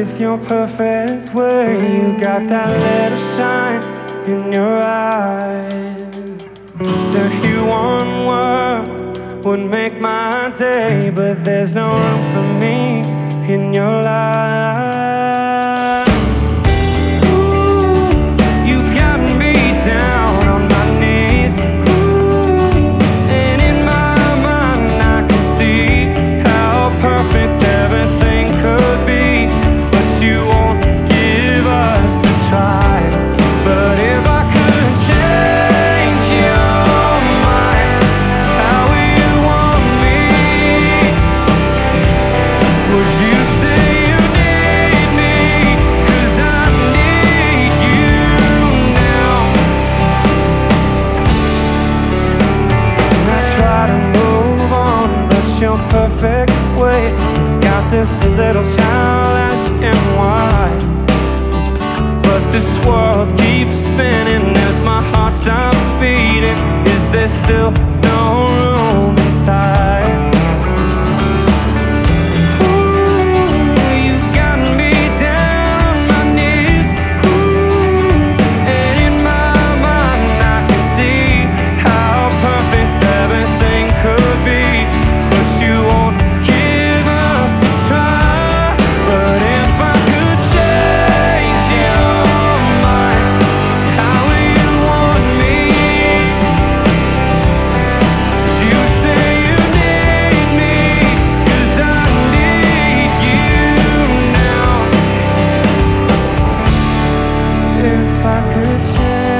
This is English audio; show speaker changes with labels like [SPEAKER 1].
[SPEAKER 1] with your perfect way. You got that letter sign in your eyes. To hear one word would make my day, but there's no room for me in your life. your perfect way has got this little child asking why. But this world keeps spinning as my heart stops beating. Is there still return.